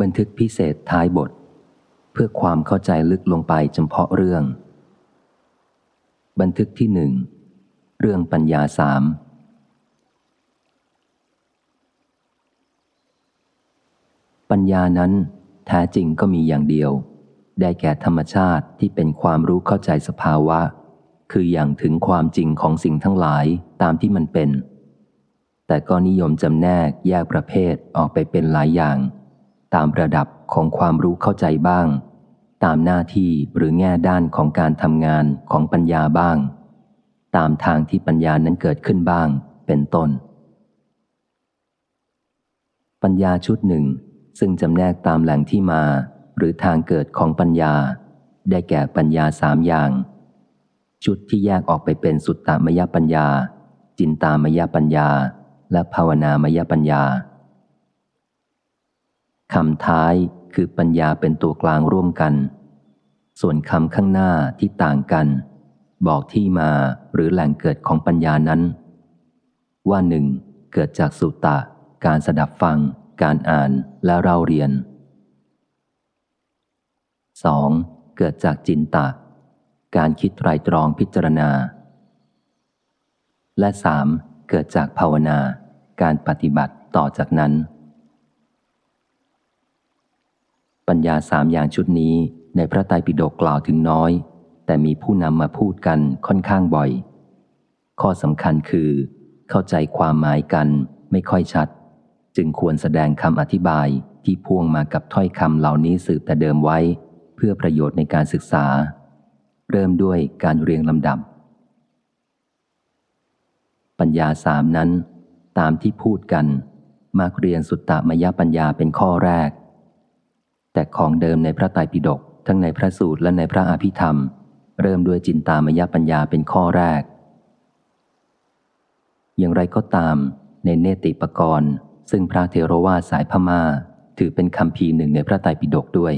บันทึกพิเศษท้ายบท เพื่อความเข้าใจลึกลงไปเฉพาะเรื่อง บันทึกที่หนึ่งเรื่องปัญญาสามปัญญานั้นแท้จริงก็มีอย่างเดียว ได้แก่ธรรมชาติที่เป็นความรู้เข้าใจสภาวะ คืออย่างถึงความจริงของสิ่งทั้งหลายตามที่มันเป็น แต่ก็นิยมจำแนกแยกประเภทออกไปเป็นหลายอย่าง ตามระดับของความรู้เข้าใจบ้าง ตามหน้าที่หรือแง่ด้านของการทำงานของปัญญาบ้าง ตามทางที่ปัญญานั้นเกิดขึ้นบ้าง เป็นต้น ปัญญาชุดหนึ่ง ซึ่งจำแนกตามแหล่งที่มา หรือทางเกิดของปัญญา ได้แก่ปัญญาสามอย่าง ชุดที่แยกออกไปเป็นสุตตามยปัญญา จินตามยปัญญา และภาวนามยปัญญา คำท้ายคือปัญญาเป็นตัวกลางร่วมกัน ส่วนคำข้างหน้าที่ต่างกัน บอกที่มาหรือแหล่งเกิดของปัญญานั้น ว่าหนึ่งเกิดจากสุตตะการสดับฟัง การอ่านและเราเรียน 2. เกิดจากจินตะ การคิดไตรตรองพิจารณา และสามเกิดจากภาวนา การปฏิบัติต่อจากนั้น ปัญญาสามอย่างชุดนี้ในพระไตรปิฎกกล่าวถึงน้อย แต่มีผู้นำมาพูดกันค่อนข้างบ่อย ข้อสำคัญคือ เข้าใจความหมายกันไม่ค่อยชัด จึงควรแสดงคำอธิบายที่พ่วงมากับถ้อยคำเหล่านี้สืบแต่เดิมไว้ เพื่อประโยชน์ในการศึกษา เริ่มด้วยการเรียงลำดับ ปัญญาสามนั้น ตามที่พูดกัน มาเรียนสุตตมยปัญญาเป็นข้อแรก แต่ของเดิมในพระไตรปิฎกทั้งในพระสูตรและในพระอภิธรรม เริ่มด้วยจินตามยปัญญาเป็นข้อแรก อย่างไรก็ตาม ในเนติปกรณ์ ซึ่งพระเทรวาสายพมา่า ถือเป็นคำพีหนึ่งในพระไตรปิฎกด้วย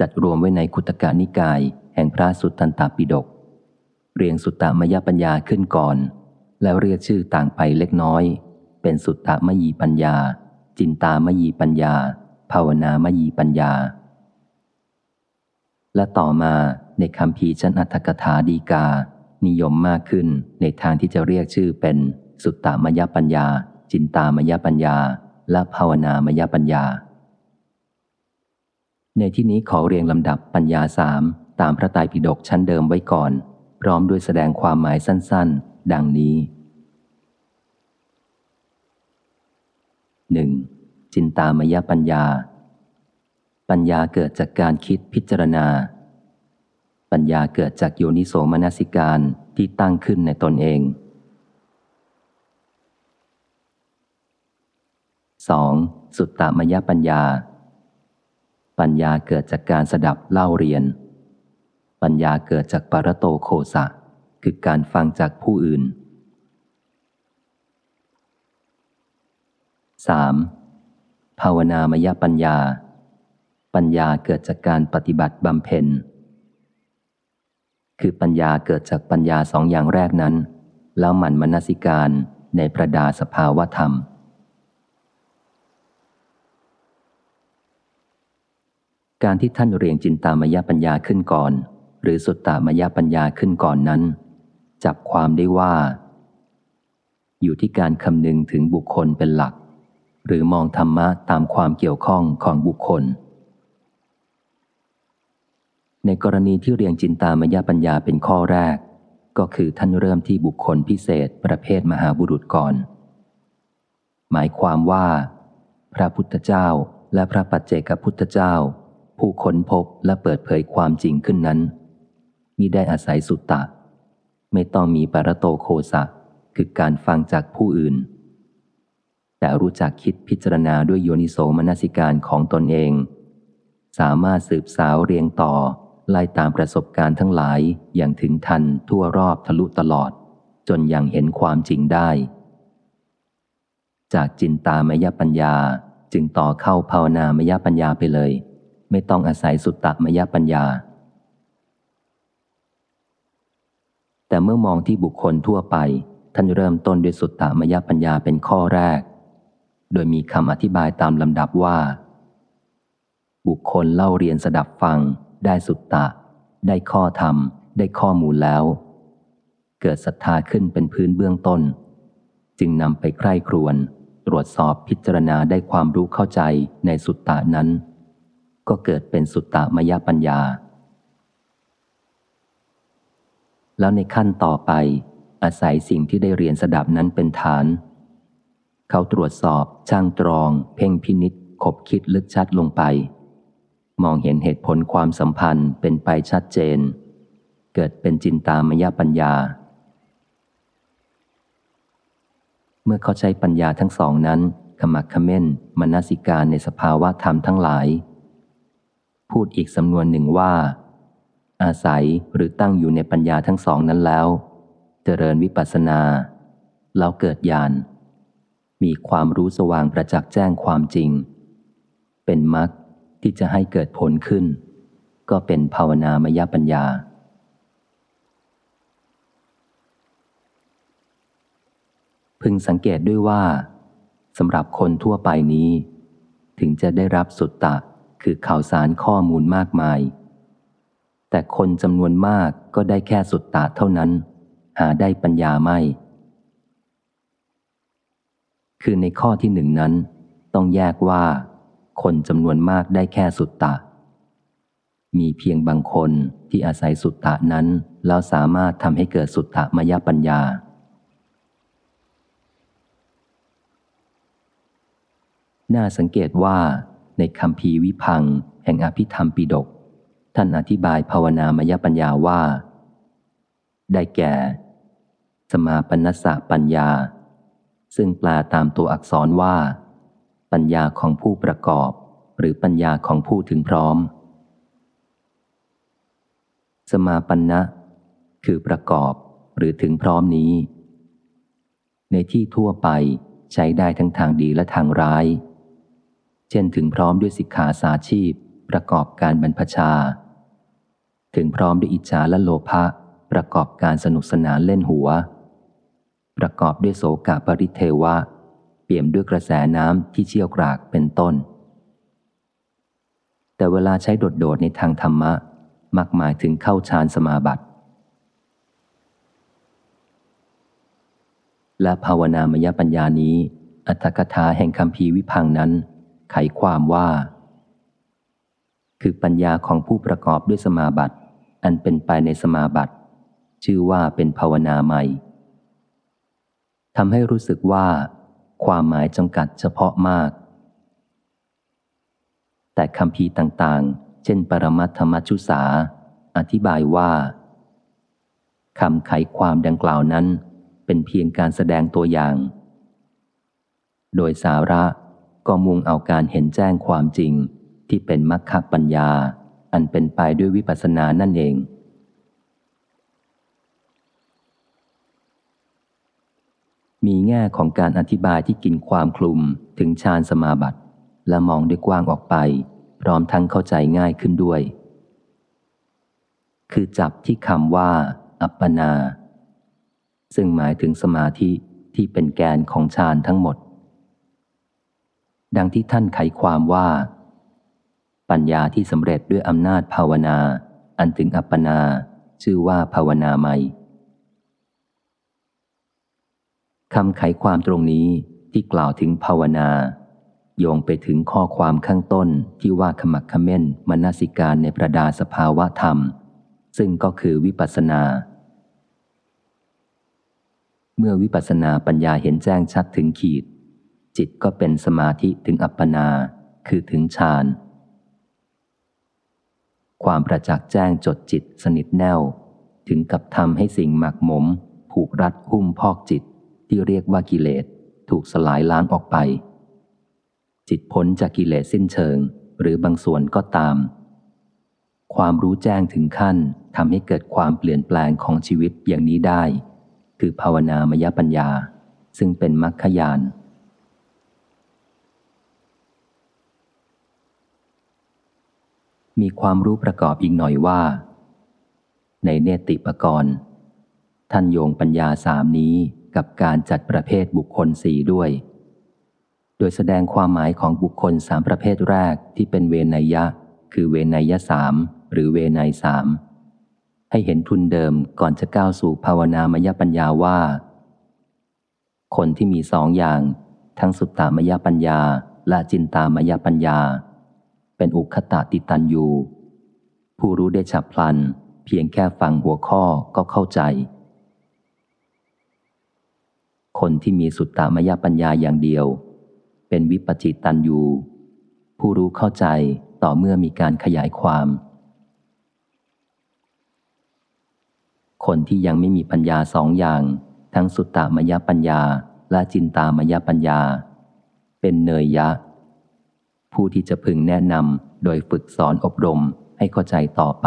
จัดรวมไว้ในคุตกานิกาย แห่งพระสุตตันตปิฎกเรียงสุตตามยปัญญาขึ้นก่อน แล้วเรียกชื่อต่างไปเล็กน้อย เป็นสุตตามยีปัญญา จินตามยีปัญญา ภาวนามยีปัญญา และต่อมาในคำพีชั้นอัตถกถาดีกา นิยมมากขึ้นในทางที่จะเรียกชื่อเป็นสุตตามยปัญญา จินตามยปัญญา และภาวนามยปัญญา ในที่นี้ขอเรียงลำดับปัญญาสามตามพระไตรปิฎกชั้นเดิมไว้ก่อน พร้อมด้วยแสดงความหมายสั้น ๆ ดังนี้หนึ่ง จินตามยปัญญา ปัญญาเกิดจากการคิดพิจารณา ปัญญาเกิดจากโยนิโสมนสิการที่ตั้งขึ้นในตนเอง 2. สุตตามยปัญญา ปัญญาเกิดจากการสดับเล่าเรียน ปัญญาเกิดจากปรโตโคสะ คือการฟังจากผู้อื่น 3. ภาวนามยปัญญา ปัญญาเกิดจากการปฏิบัติบำเพ็ญ คือปัญญาเกิดจากปัญญาสองอย่างแรกนั้น แล้วหมั่นมนสิการในประดาสภาวธรรม การที่ท่านเรียงจินตามยปัญญาขึ้นก่อน หรือสุตตามยปัญญาขึ้นก่อนนั้น จับความได้ว่า อยู่ที่การคำนึงถึงบุคคลเป็นหลัก หรือมองธรรมะตามความเกี่ยวข้องของบุคคล ในกรณีที่เรียงจินตามยปัญญาเป็นข้อแรก ก็คือท่านเริ่มที่บุคคลพิเศษประเภทมหาบุรุษก่อน หมายความว่า พระพุทธเจ้าและพระปัจเจกพุทธเจ้า ผู้ค้นพบและเปิดเผยความจริงขึ้นนั้นมิได้อาศัยสุตตะ ไม่ต้องมีปรโตโคสะคือการฟังจากผู้อื่น แต่รู้จักคิดพิจารณาด้วยโยนิโสมนสิการของตนเอง สามารถสืบสาวเรียงต่อ ไล่ตามประสบการณ์ทั้งหลายอย่างถึงทันทั่วรอบทะลุตลอด จนยังเห็นความจริงได้ จากจินตามยปัญญาจึงต่อเข้าภาวนามยปัญญาไปเลย ไม่ต้องอาศัยสุตตมยปัญญา แต่เมื่อมองที่บุคคลทั่วไป ท่านเริ่มต้นด้วยสุตตมยปัญญาเป็นข้อแรก โดยมีคำอธิบายตามลำดับว่า บุคคลเล่าเรียนสดับฟัง ได้สุตตะ ได้ข้อธรรม ได้ข้อมูลแล้ว เกิดศรัทธาขึ้นเป็นพื้นเบื้องต้น จึงนำไปใคร่ครวญตรวจสอบพิจารณาได้ความรู้เข้าใจในสุตตะนั้น ก็เกิดเป็นสุตตะมยปัญญา แล้วในขั้นต่อไปอาศัยสิ่งที่ได้เรียนสดับนั้นเป็นฐาน เขาตรวจสอบช่างตรอง เพ่งพินิษขบคิดลึกชัดลงไป มองเห็นเหตุผลความสัมพันธ์เป็นไปชัดเจน เกิดเป็นจินตามยปัญญา เมื่อเขาใช้ปัญญาทั้งสองนั้นขมักขม้นมนสิการในสภาวะธรรมทั้งหลาย พูดอีกสำนวนหนึ่งว่า อาศัยหรือตั้งอยู่ในปัญญาทั้งสองนั้นแล้ว เจริญวิปัสสนา แล้วเกิดญาณ มีความรู้สว่างประจักษ์แจ้งความจริง เป็นมรรคที่จะให้เกิดผลขึ้น ก็เป็นภาวนามยปัญญา พึงสังเกตด้วยว่าสำหรับคนทั่วไปนี้ ถึงจะได้รับสุตตะคือข่าวสารข้อมูลมากมาย แต่คนจำนวนมากก็ได้แค่สุตตะเท่านั้น หาได้ปัญญาไม่ คือในข้อที่หนึ่งนั้น ต้องแยกว่า คนจำนวนมากได้แค่สุตตะ มีเพียงบางคนที่อาศัยสุตตะนั้น แล้วสามารถทำให้เกิดสุตตะมยปัญญา น่าสังเกตว่า ในคำพีวิพัง แห่งอภิธรรมปิดก ท่านอธิบายภาวนามยปัญญาว่า ได้แก่ สมาปนัสสะปัญญา ซึ่งแปลตามตัวอักษรว่า ปัญญาของผู้ประกอบ หรือปัญญาของผู้ถึงพร้อม สมาปันนะคือประกอบหรือถึงพร้อมนี้ ในที่ทั่วไปใช้ได้ทั้งทางดีและทางร้าย เช่นถึงพร้อมด้วยสิกขาสาชีพ ประกอบการบรรพชา ถึงพร้อมด้วยอิจฉาและโลภะประกอบการสนุกสนานเล่นหัว ประกอบด้วยโสกะปริเทวะ เปี่ยมด้วยกระแสน้ำที่เชี่ยวกรากเป็นต้น แต่เวลาใช้โดดๆในทางธรรมะ มักหมายถึงเข้าฌานสมาบัติ และภาวนามยปัญญานี้ อัตถกถาแห่งคำพีวิพังนั้น ไขความว่า คือปัญญาของผู้ประกอบด้วยสมาบัติ อันเป็นไปในสมาบัติ ชื่อว่าเป็นภาวนาใหม่ ทำให้รู้สึกว่า ความหมายจำกัดเฉพาะมาก แต่คำพีต่างๆ เช่น ปรมัตถมัชชุสา อธิบายว่าคำไขความดังกล่าวนั้น เป็นเพียงการแสดงตัวอย่าง โดยสาระก็มุ่งเอาการเห็นแจ้งความจริงที่เป็นมรรคปัญญา อันเป็นไปด้วยวิปัสสนานั่นเอง มีแง่ของการอธิบายที่กินความคลุมถึงฌานสมาบัติ และมองด้วยกว้างออกไป พร้อมทั้งเข้าใจง่ายขึ้นด้วย คือจับที่คำว่า อัปปนา ซึ่งหมายถึงสมาธิที่เป็นแกนของฌานทั้งหมด ดังที่ท่านไขความว่า ปัญญาที่สำเร็จด้วยอำนาจภาวนา อันถึงอัปปนา ชื่อว่าภาวนาไม่ คำไขความตรงนี้ที่กล่าวถึงภาวนา โยงไปถึงข้อความข้างต้นที่ว่าขมักขม้นมนสิการในประดาสภาวะธรรม ซึ่งก็คือวิปัสนา เมื่อวิปัสสนาปัญญาเห็นแจ้งชัดถึงขีด จิตก็เป็นสมาธิถึงอัปปนา คือถึงฌานความประจักษ์แจ้งจดจิตสนิทแน่ว ถึงกับทำให้สิ่งหมักหมม ผูกรัดหุ้มพอกจิต ที่เรียกว่ากิเลสถูกสลายล้างออกไป จิตพ้นจากกิเลสสิ้นเชิงหรือบางส่วนก็ตาม ความรู้แจ้งถึงขั้นทำให้เกิดความเปลี่ยนแปลงของชีวิตอย่างนี้ได้ คือภาวนามยปัญญา ซึ่งเป็นมรรคยานมีความรู้ประกอบอีกหน่อยว่า ในเนติปกรณ์ท่านโยงปัญญาสามนี้ กับการจัดประเภทบุคคลสี่ด้วย โดยแสดงความหมายของบุคคลสามประเภทแรกที่เป็นเวนยะ คือเวนยะสามหรือเวนยสามให้เห็นทุนเดิมก่อนจะก้าวสู่ภาวนามยปัญญาว่า คนที่มีสองอย่าง ทั้งสุตตามยปัญญาและจินตามยปัญญา เป็นอุคตะติตันยูผู้รู้ได้ฉับพลัน เพียงแค่ฟังหัวข้อก็เข้าใจ คนที่มีสุตตามยปัญญาอย่างเดียว เป็นวิปจิตตันยูผู้รู้เข้าใจต่อเมื่อมีการขยายความ คนที่ยังไม่มีปัญญาสองอย่าง ทั้งสุตตามยปัญญาและจินตามยปัญญา เป็นเนยยะ ผู้ที่จะพึงแนะนำโดยฝึกสอนอบรมให้เข้าใจต่อไป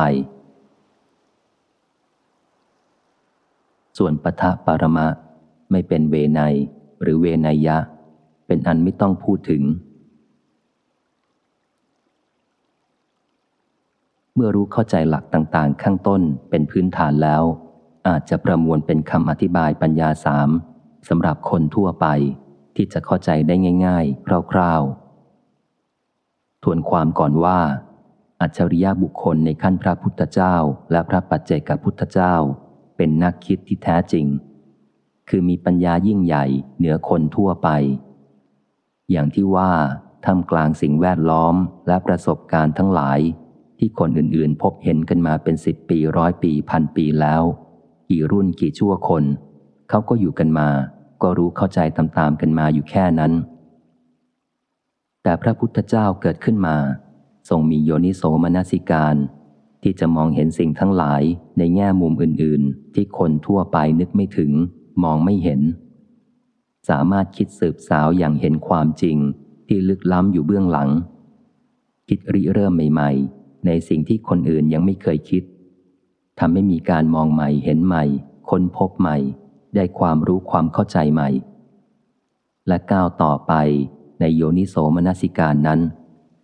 ส่วนปทะปรมะ ไม่เป็นเวไนหรือเวไนยะ เป็นอันไม่ต้องพูดถึง เมื่อรู้เข้าใจหลักต่างๆ ข้างต้นเป็นพื้นฐานแล้ว อาจจะประมวลเป็นคำอธิบายปัญญาสามสำหรับคนทั่วไปที่จะเข้าใจได้ง่าย ๆ คร่าวๆ ทวนความก่อนว่า อัจฉริยะบุคคลในขั้นพระพุทธเจ้าและพระปัจเจกพุทธเจ้า เป็นนักคิดที่แท้จริง คือมีปัญญายิ่งใหญ่เหนือคนทั่วไป อย่างที่ว่าทำกลางสิ่งแวดล้อมและประสบการณ์ทั้งหลาย ที่คนอื่นๆ พบเห็นกันมาเป็นสิบปีร้อยปีพันปีแล้ว กี่รุ่นกี่ชั่วคน เขาก็อยู่กันมา ก็รู้เข้าใจตามๆกันมาอยู่แค่นั้น แต่พระพุทธเจ้าเกิดขึ้นมา ทรงมีโยนิโสมนสิการ ที่จะมองเห็นสิ่งทั้งหลายในแง่มุมอื่นๆ ที่คนทั่วไปนึกไม่ถึง มองไม่เห็น สามารถคิดสืบสาวอย่างเห็นความจริงที่ลึกล้ำอยู่เบื้องหลัง คิดริเริ่มใหม่ ๆ ในสิ่งที่คนอื่นยังไม่เคยคิดทำให้มีการมองใหม่เห็นใหม่ ค้นพบใหม่ ได้ความรู้ความเข้าใจใหม่ และก้าวต่อไปในโยนิโสมนสิการนั้น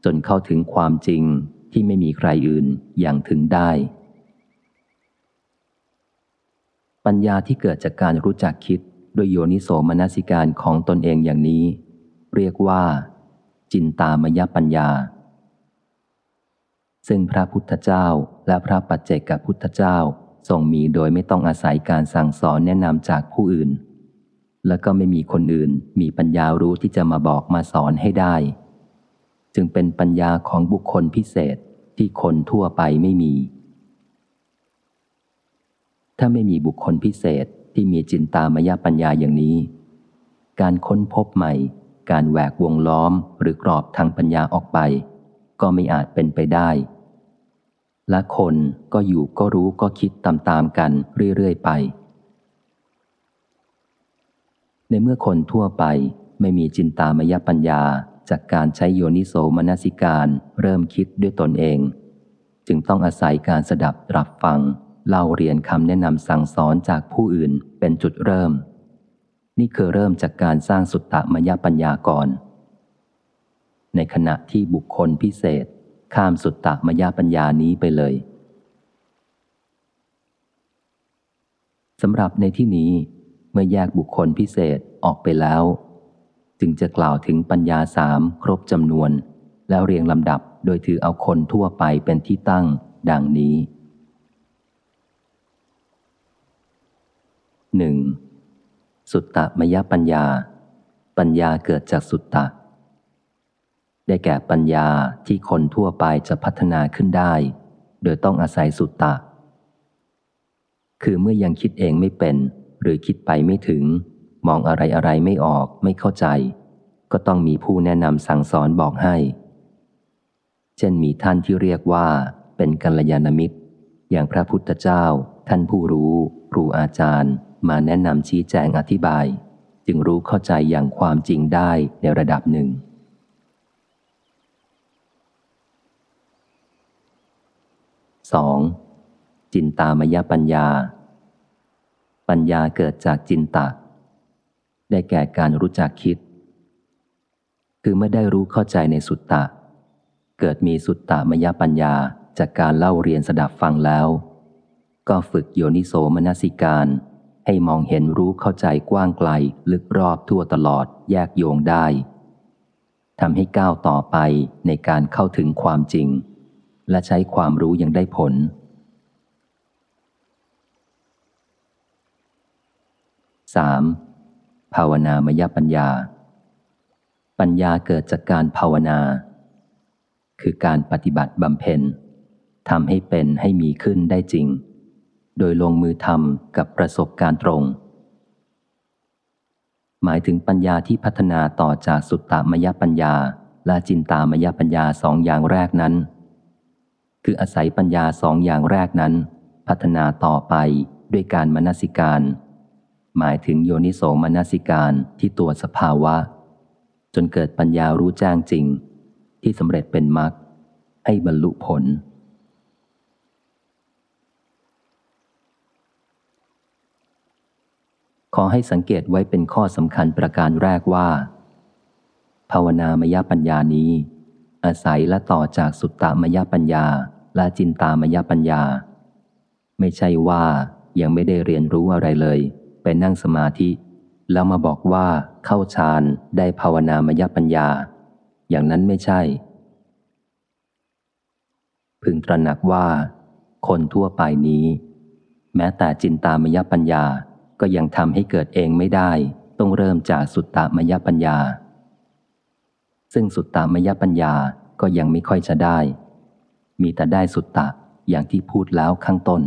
จนเข้าถึงความจริงที่ไม่มีใครอื่นอย่างถึงได้ ปัญญาที่เกิดจากการรู้จักคิดด้วยโยนิโสมนสิการของตนเองอย่างนี้ เรียกว่า จินตามยปัญญา ซึ่งพระพุทธเจ้าและพระปัจเจกพุทธเจ้าทรงมีโดยไม่ต้องอาศัยการสั่งสอนแนะนำจากผู้อื่น และก็ไม่มีคนอื่นมีปัญญารู้ที่จะมาบอกมาสอนให้ได้ จึงเป็นปัญญาของบุคคลพิเศษที่คนทั่วไปไม่มี ถ้าไม่มีบุคคลพิเศษที่มีจินตามยปัญญาอย่างนี้ การค้นพบใหม่ การแหวกวงล้อมหรือกรอบทางปัญญาออกไป ก็ไม่อาจเป็นไปได้ และคนก็อยู่ก็รู้ก็คิดตามๆกันเรื่อยๆไป ในเมื่อคนทั่วไปไม่มีจินตามยปัญญาจากการใช้โยนิโสมนสิการเริ่มคิดด้วยตนเอง จึงต้องอาศัยการสดับตรับฟัง เล่าเรียนคำแนะนำสั่งสอนจากผู้อื่นเป็นจุดเริ่ม นี่คือเริ่มจากการสร้างสุตตมยปัญญาก่อน ในขณะที่บุคคลพิเศษ ข้ามสุตตมยปัญญานี้ไปเลยสำหรับในที่นี้เมื่อแยกบุคคลพิเศษออกไปแล้ว จึงจะกล่าวถึงปัญญาสามครบจำนวน แล้วเรียงลำดับโดยถือเอาคนทั่วไปเป็นที่ตั้ง ดังนี้ หนึ่งสุตตะมยปัญญา ปัญญาเกิดจากสุตตะ ได้แก่ปัญญาที่คนทั่วไปจะพัฒนาขึ้นได้ โดยต้องอาศัยสุตตะ คือเมื่อยังคิดเองไม่เป็น หรือคิดไปไม่ถึง มองอะไรอะไรไม่ออกไม่เข้าใจ ก็ต้องมีผู้แนะนำสั่งสอนบอกให้ เช่นมีท่านที่เรียกว่า เป็นกัลยาณมิตร อย่างพระพุทธเจ้า ท่านผู้รู้ ครูอาจารย์ มาแนะนำชี้แจงอธิบาย จึงรู้เข้าใจอย่างความจริงได้ในระดับหนึ่ง 2. จินตามยปัญญา ปัญญาเกิดจากจินตะ ได้แก่การรู้จักคิด คือไม่ได้รู้เข้าใจในสุตตะ เกิดมีสุตตามยปัญญาจากการเล่าเรียนสดับฟังแล้ว ก็ฝึกโยนิโสมนสิการ ให้มองเห็นรู้เข้าใจกว้างไกล ลึกรอบทั่วตลอดแยกโยงได้ทำให้ก้าวต่อไปในการเข้าถึงความจริง และใช้ความรู้ยังได้ผล 3. ภาวนามยปัญญา ปัญญาเกิดจากการภาวนา คือการปฏิบัติบำเพ็ญทำให้เป็นให้มีขึ้นได้จริง โดยลงมือทำกับประสบการณ์ตรง หมายถึงปัญญาที่พัฒนาต่อจากสุตตามยปัญญา และจินตามยปัญญาสองอย่างแรกนั้น คืออาศัยปัญญาสองอย่างแรกนั้น พัฒนาต่อไปด้วยการมนสิการ หมายถึงโยนิโสมนสิการที่ตัวสภาวะ จนเกิดปัญญารู้แจ้งจริง ที่สำเร็จเป็นมรรคให้บรรลุผล ขอให้สังเกตไว้เป็นข้อสำคัญประการแรกว่า ภาวนามยปัญญานี้ อาศัยและต่อจากสุตตามยปัญญาและจินตามยปัญญา ไม่ใช่ว่ายังไม่ได้เรียนรู้อะไรเลย ไปนั่งสมาธิ แล้วมาบอกว่าเข้าฌานได้ภาวนามยปัญญา อย่างนั้นไม่ใช่ พึงตระหนักว่า คนทั่วไปนี้ แม้แต่จินตามยปัญญา ก็ยังทำให้เกิดเองไม่ได้ ต้องเริ่มจากสุตตามยปัญญา ซึ่งสุตตามยปัญญาก็ยังไม่ค่อยจะได้ มีแต่ได้สุตตะอย่างที่พูดแล้วข้างต้น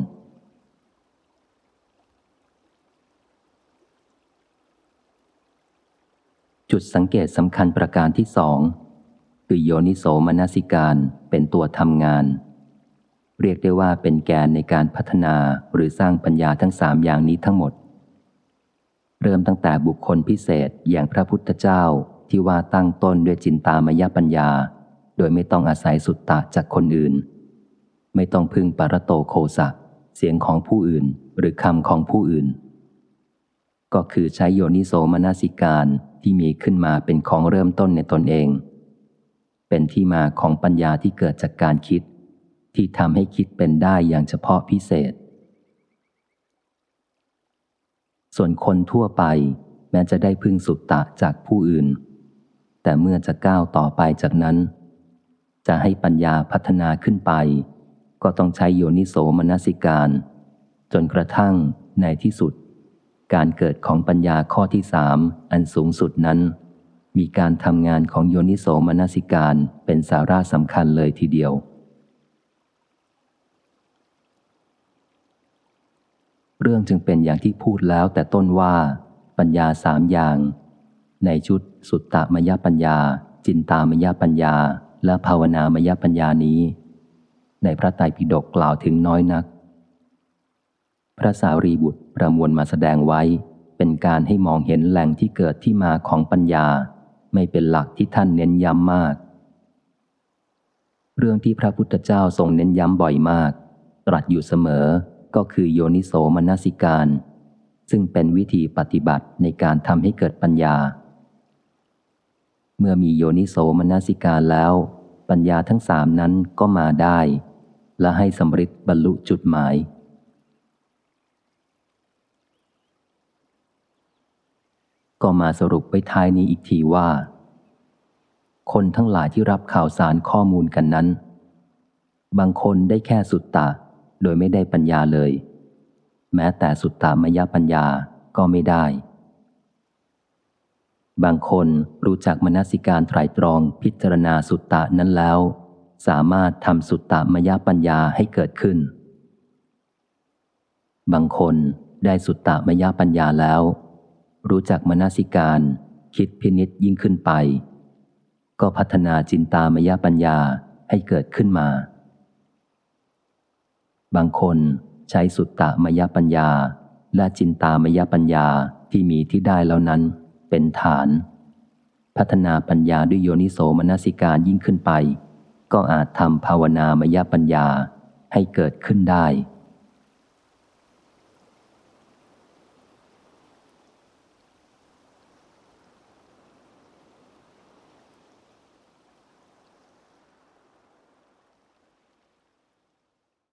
จุดสังเกตสำคัญประการที่สองคือโยนิโสมนสิการเป็นตัวทำงาน เรียกได้ว่าเป็นแกนในการพัฒนาหรือสร้างปัญญาทั้งสามอย่างนี้ทั้งหมด เริ่มตั้งแต่บุคคลพิเศษอย่างพระพุทธเจ้าที่ว่าตั้งต้นด้วยจินตามยปัญญา โดยไม่ต้องอาศัยสุตตะจากคนอื่น ไม่ต้องพึ่งปรโตโคสะเสียงของผู้อื่นหรือคำของผู้อื่น ก็คือใช้โยนิโสมนสิการที่มีขึ้นมาเป็นของเริ่มต้นในตนเอง เป็นที่มาของปัญญาที่เกิดจากการคิด ที่ทำให้คิดเป็นได้อย่างเฉพาะพิเศษ ส่วนคนทั่วไป แม้จะได้พึ่งสุตตะจากผู้อื่น แต่เมื่อจะก้าวต่อไปจากนั้น จะให้ปัญญาพัฒนาขึ้นไป ก็ต้องใช้โยนิโสมนสิการ จนกระทั่งในที่สุด การเกิดของปัญญาข้อที่สามอันสูงสุดนั้น มีการทำงานของโยนิโสมนสิการเป็นสาระสำคัญเลยทีเดียว เรื่องจึงเป็นอย่างที่พูดแล้วแต่ต้นว่า ปัญญาสามอย่าง ในชุดสุตตมยปัญญา จินตามยปัญญา และภาวนามยปัญญานี้ ในพระไตรปิฎกกล่าวถึงน้อยนัก พระสารีบุตรประมวลมาแสดงไว้ เป็นการให้มองเห็นแหล่งที่เกิดที่มาของปัญญา ไม่เป็นหลักที่ท่านเน้นย้ำมาก เรื่องที่พระพุทธเจ้าทรงเน้นย้ำบ่อยมาก ตรัสอยู่เสมอ ก็คือโยนิโสมนสิการ ซึ่งเป็นวิธีปฏิบัติในการทำให้เกิดปัญญา เมื่อมีโยนิโสมนสิการแล้ว ปัญญาทั้งสามนั้นก็มาได้ และให้สำร็จบรรลุจุดหมาย ก็มาสรุปไปท้ายนี้อีกทีว่า คนทั้งหลายที่รับข่าวสารข้อมูลกันนั้น บางคนได้แค่สุดตา โดยไม่ได้ปัญญาเลย แม้แต่สุตตามยปัญญาก็ไม่ได้ บางคนรู้จักมนสิการไตรตรองพิจารณาสุตตะนั้นแล้ว สามารถทำสุตตามยปัญญาให้เกิดขึ้น บางคนได้สุตตามยปัญญาแล้ว รู้จักมนสิการ คิดพินิษยิ่งขึ้นไป ก็พัฒนาจินตามยปัญญาให้เกิดขึ้นมา บางคนใช้สุตตมยปัญญา และจินตามยปัญญาที่มีที่ได้แล้วนั้น เป็นฐาน พัฒนาปัญญาด้วยโยนิโสมนสิการยิ่งขึ้นไป ก็อาจทำภาวนามยปัญญาให้เกิดขึ้นได้